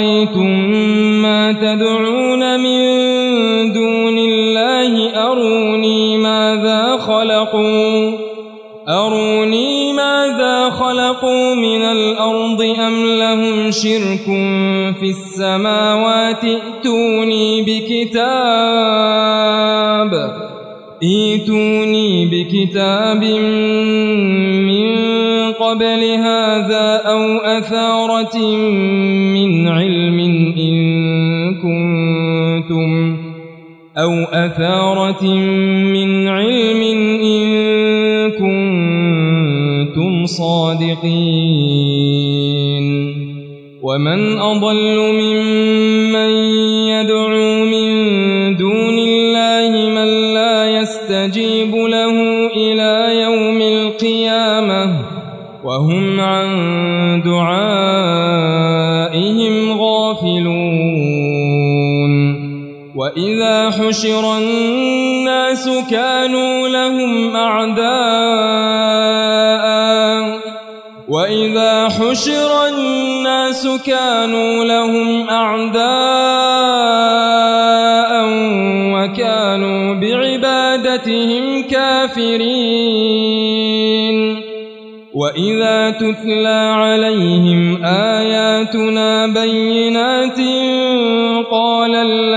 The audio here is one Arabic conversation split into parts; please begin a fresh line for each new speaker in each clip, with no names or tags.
أرأيتم ما تدعون من دون الله؟ أروني ماذا خلقوا؟ أروني ماذا خلقوا من الأرض أم لهم شرك في السماوات؟ ائتوني بكتاب ايتوني بكتاب من قبل هذا أو أثارة أثارة من علم إن كنتم صادقين. ومن أضل ممن يدعو من دون الله من لا يستجيب له إلى يوم القيامة وهم عن دعائهم وإذا حشر الناس كانوا لهم أعداء وإذا حشر الناس كانوا لهم أعداء وكانوا بعبادتهم كافرين وإذا تتلى عليهم آياتنا بينات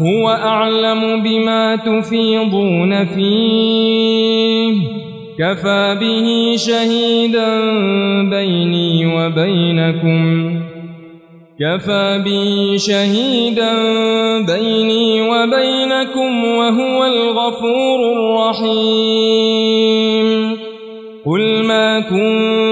هو أعلم بما تفيضون فيه. كفى به شهيدا بيني وبينكم. كفى به شهيدا بيني وبينكم وهو الغفور الرحيم. قل ما كنت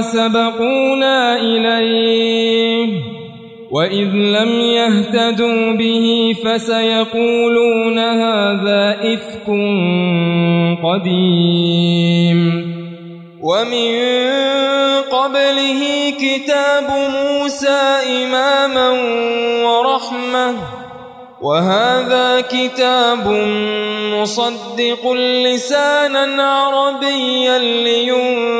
سبقونا إليه وإذ لم يهتدوا به فسيقولون هذا إفك قديم. ومن قبله كتاب موسى إماما ورحمة وهذا كتاب مصدق لسانا عربيا لينذر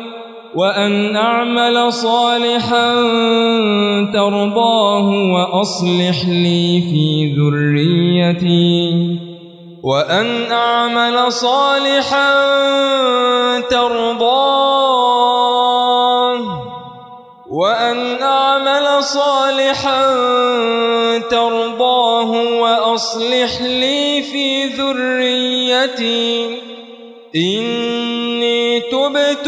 وأن أعمل صالحا ترضاه وأصلح لي في ذريتي. وأن أعمل صالحا ترضاه. وأن أعمل صالحا ترضاه وأصلح لي في ذريتي. إني تبت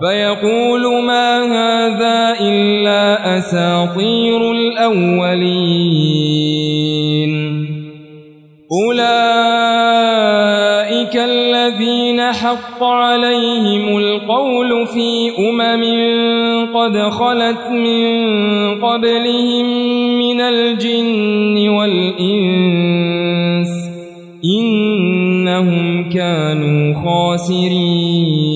فيقول ما هذا إلا أساطير الأولين. أولئك الذين حق عليهم القول في أمم قد خلت من قبلهم من الجن والإنس إنهم كانوا خاسرين.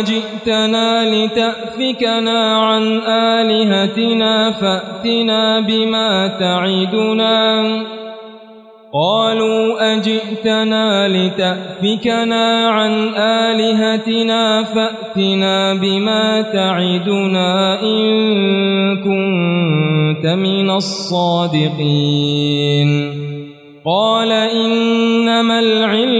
أجئتنا لتأفكنا عن آلهتنا فأتنا بما تعدنا. قالوا أجئتنا لتأفكنا عن آلهتنا فأتنا بما تعدنا إن كنت من الصادقين. قال إنما العلم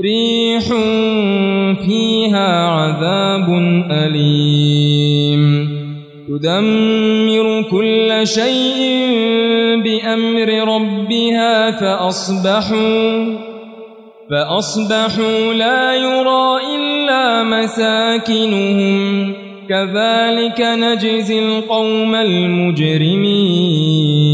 ريح فيها عذاب أليم. تدمر كل شيء بأمر ربها فأصبحوا فأصبحوا لا يرى إلا مساكنهم. كذلك نجزي القوم المجرمين.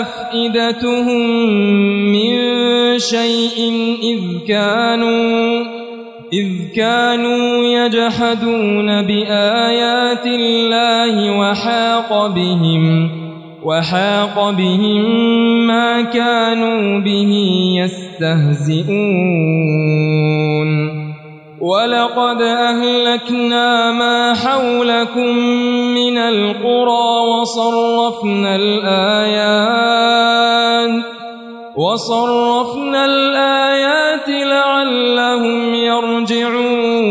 أفئدتهم من شيء إذ كانوا إذ كانوا يجحدون بآيات الله وحاق بهم وحاق بهم ما كانوا به يستهزئون. ولقد أهلكنا ما حولكم من القرى وصرفنا الآيات وصرفنا الآيات لعلهم يرجعون.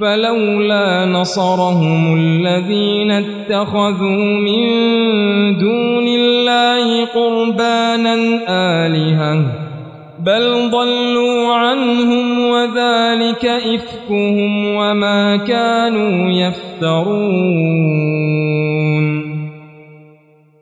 فلولا نصرهم الذين اتخذوا من دون الله قربانا آلهة بل ضلوا عنهم وذلك إفكهم وما كانوا يفترون.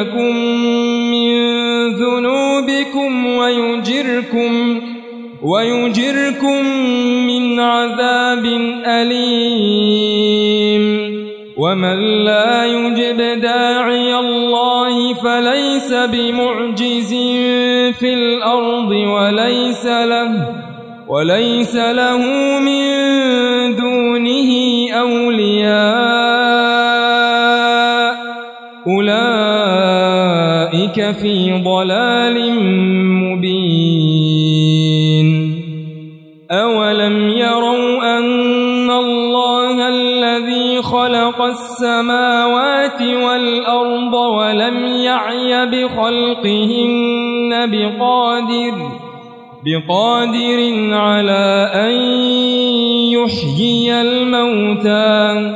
لكم من ذنوبكم ويجركم ويجركم من عذاب أليم ومن لا يجب داعي الله فليس بمعجز في الأرض وليس له وليس له من أولئك في ضلال مبين أولم يروا أن الله الذي خلق السماوات والأرض ولم يعي بخلقهن بقادر بقادر على أن يحيي الموتى